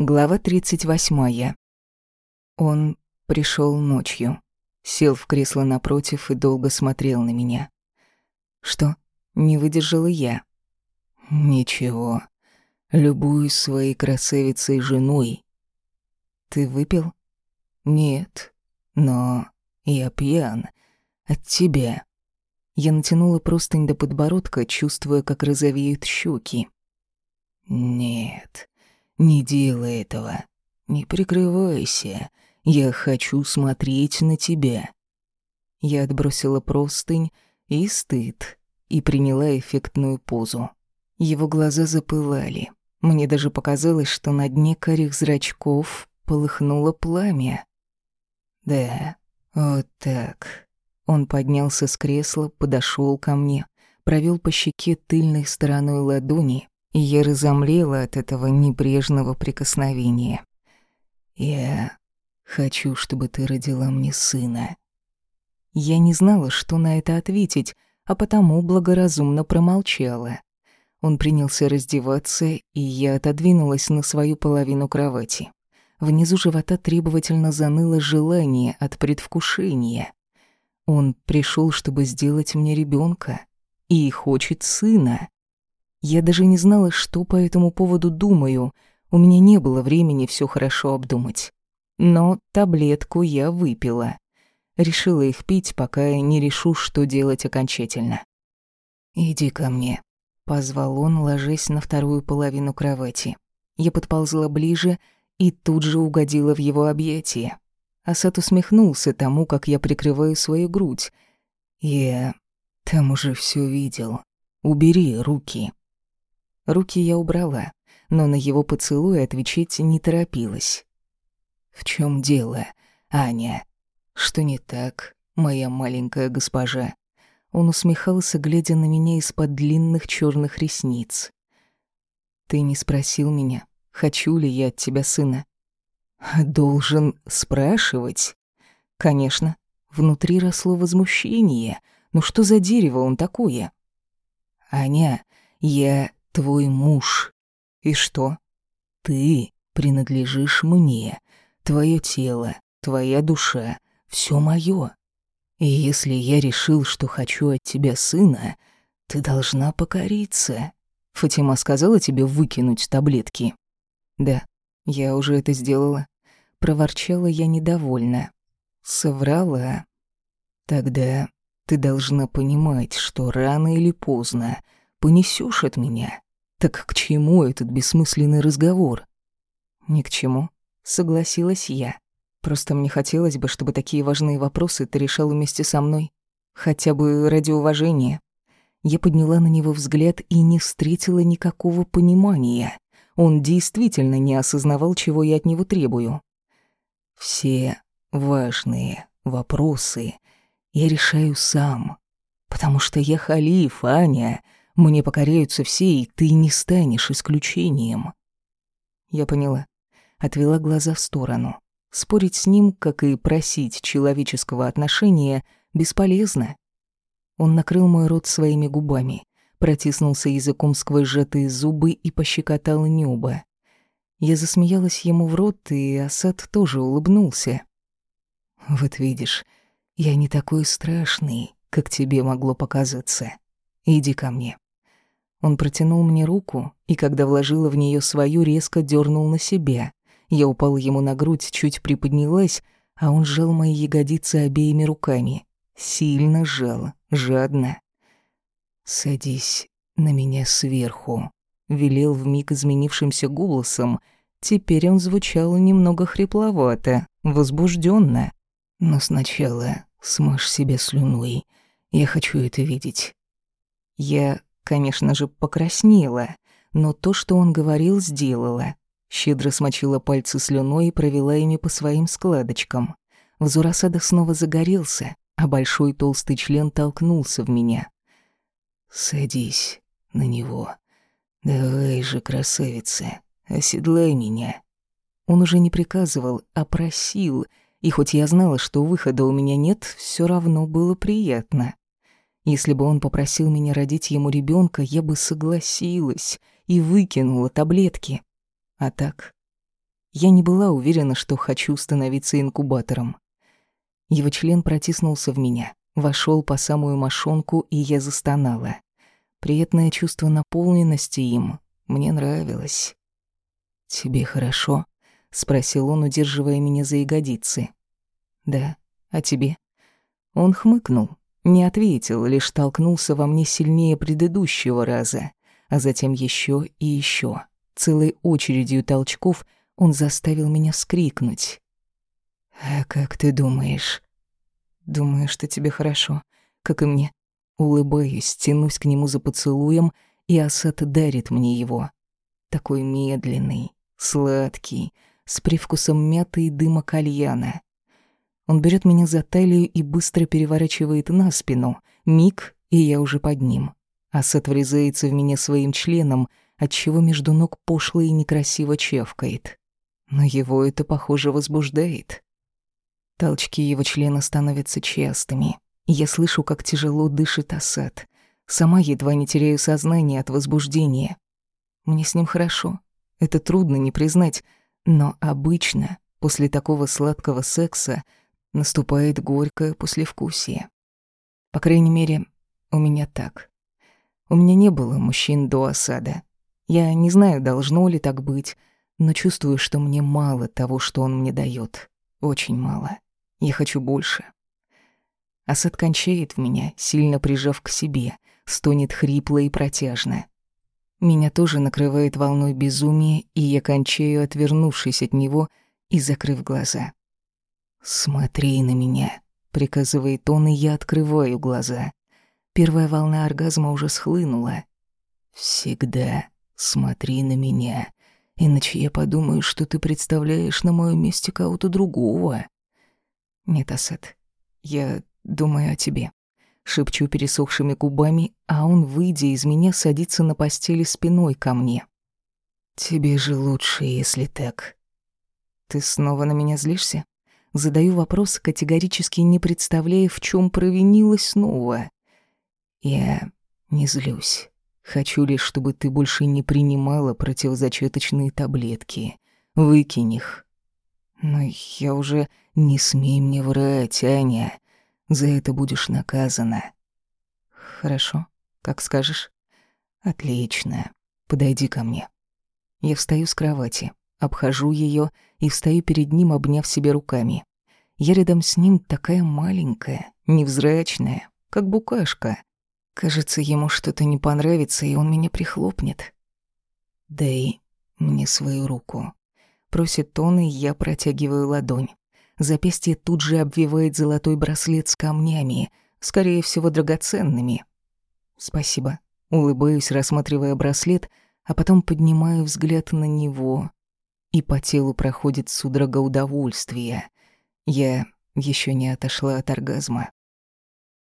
Глава 38. Он пришел ночью, сел в кресло напротив и долго смотрел на меня. Что, не выдержала я? Ничего. Любуюсь своей красавицей женой. Ты выпил? Нет, но я пьян от тебя. Я натянула простынь до подбородка, чувствуя, как розовеют щеки. Нет, не делай этого. Не прикрывайся. Я хочу смотреть на тебя. Я отбросила простынь и стыд и приняла эффектную позу. Его глаза запылали. Мне даже показалось, что на дне карих зрачков полыхнуло пламя. Да, вот так. Он поднялся с кресла, подошел ко мне, провел по щеке тыльной стороной ладони и я разомлела от этого небрежного прикосновения. «Я хочу, чтобы ты родила мне сына». Я не знала, что на это ответить, а потому благоразумно промолчала. Он принялся раздеваться, и я отодвинулась на свою половину кровати. Внизу живота требовательно заныло желание от предвкушения. Он пришел, чтобы сделать мне ребенка, и хочет сына. Я даже не знала, что по этому поводу думаю. У меня не было времени все хорошо обдумать. Но таблетку я выпила. Решила их пить, пока я не решу, что делать окончательно. «Иди ко мне», — позвал он, ложась на вторую половину кровати. Я подползла ближе и тут же угодила в его объятия. Асад усмехнулся тому, как я прикрываю свою грудь. «Я там уже все видел. Убери руки». Руки я убрала, но на его поцелуй отвечать не торопилась. «В чем дело, Аня? Что не так, моя маленькая госпожа?» Он усмехался, глядя на меня из-под длинных черных ресниц. «Ты не спросил меня, хочу ли я от тебя сына?» «Должен спрашивать?» «Конечно». Внутри росло возмущение. «Ну что за дерево он такое?» «Аня, я твой муж. И что? Ты принадлежишь мне. Твое тело, твоя душа, все мое. И если я решил, что хочу от тебя сына, ты должна покориться. Фатима сказала тебе выкинуть таблетки. Да, я уже это сделала. Проворчала я недовольна. Соврала. Тогда ты должна понимать, что рано или поздно понесешь от меня. Так к чему этот бессмысленный разговор? Ни к чему, согласилась я. Просто мне хотелось бы, чтобы такие важные вопросы ты решал вместе со мной. Хотя бы ради уважения. Я подняла на него взгляд и не встретила никакого понимания. Он действительно не осознавал, чего я от него требую. Все важные вопросы я решаю сам, потому что я халиф, Аня, мне покоряются все, и ты не станешь исключением. Я поняла. Отвела глаза в сторону. Спорить с ним, как и просить человеческого отношения, бесполезно. Он накрыл мой рот своими губами, протиснулся языком сквозь сжатые зубы и пощекотал небо. Я засмеялась ему в рот, и Асад тоже улыбнулся. «Вот видишь, я не такой страшный, как тебе могло показаться. Иди ко мне». Он протянул мне руку, и когда вложила в нее свою, резко дернул на себя. Я упала ему на грудь, чуть приподнялась, а он сжал мои ягодицы обеими руками. Сильно сжал, жадно. «Садись на меня сверху», — велел вмиг изменившимся голосом. Теперь он звучал немного хрипловато, возбужденно. «Но сначала смажь себя слюной. Я хочу это видеть». Я Конечно же, покраснела, но то, что он говорил, сделала. Щедро смочила пальцы слюной и провела ими по своим складочкам. Взор осада снова загорелся, а большой толстый член толкнулся в меня. «Садись на него. Давай же, красавица, оседлай меня». Он уже не приказывал, а просил, и хоть я знала, что выхода у меня нет, все равно было приятно. Если бы он попросил меня родить ему ребенка, я бы согласилась и выкинула таблетки. А так я не была уверена, что хочу становиться инкубатором. Его член протиснулся в меня, вошел по самую мошонку, и я застонала. Приятное чувство наполненности им мне нравилось. «Тебе хорошо?» — спросил он, удерживая меня за ягодицы. «Да, а тебе?» Он хмыкнул, не ответил, лишь толкнулся во мне сильнее предыдущего раза, а затем еще и еще. Целой очередью толчков он заставил меня вскрикнуть. «А как ты думаешь?» «Думаю, что тебе хорошо, как и мне». Улыбаюсь, тянусь к нему за поцелуем, и Асад дарит мне его. Такой медленный, сладкий, с привкусом мяты и дыма кальяна. Он берет меня за талию и быстро переворачивает на спину. Миг, и я уже под ним. Асад врезается в меня своим членом, отчего между ног пошло и некрасиво чавкает. Но его это, похоже, возбуждает. Толчки его члена становятся частыми. Я слышу, как тяжело дышит Асад. Сама едва не теряю сознание от возбуждения. Мне с ним хорошо. Это трудно не признать. Но обычно, после такого сладкого секса, наступает горькое послевкусие. По крайней мере, у меня так. У меня не было мужчин до осада. Я не знаю, должно ли так быть, но чувствую, что мне мало того, что он мне дает. Очень мало. Я хочу больше. Асад кончает в меня, сильно прижав к себе, стонет хрипло и протяжно. Меня тоже накрывает волной безумия, и я кончаю, отвернувшись от него и закрыв глаза. «Смотри на меня», — приказывает он, и я открываю глаза. Первая волна оргазма уже схлынула. «Всегда смотри на меня, иначе я подумаю, что ты представляешь на моем месте кого-то другого». «Нет, Асад, я думаю о тебе». Шепчу пересохшими губами, а он, выйдя из меня, садится на постели спиной ко мне. «Тебе же лучше, если так». «Ты снова на меня злишься?» Задаю вопрос, категорически не представляя, в чем провинилась снова. Я не злюсь. Хочу лишь, чтобы ты больше не принимала противозачаточные таблетки. Выкинь их. Но я уже... Не смей мне врать, Аня. За это будешь наказана. Хорошо, как скажешь. Отлично. Подойди ко мне. Я встаю с кровати. Обхожу ее и встаю перед ним, обняв себе руками. Я рядом с ним такая маленькая, невзрачная, как букашка. Кажется, ему что-то не понравится, и он меня прихлопнет. «Дай мне свою руку», — просит он, и я протягиваю ладонь. Запястье тут же обвивает золотой браслет с камнями, скорее всего, драгоценными. «Спасибо», — улыбаюсь, рассматривая браслет, а потом поднимаю взгляд на него и по телу проходит судорога удовольствия. Я еще не отошла от оргазма.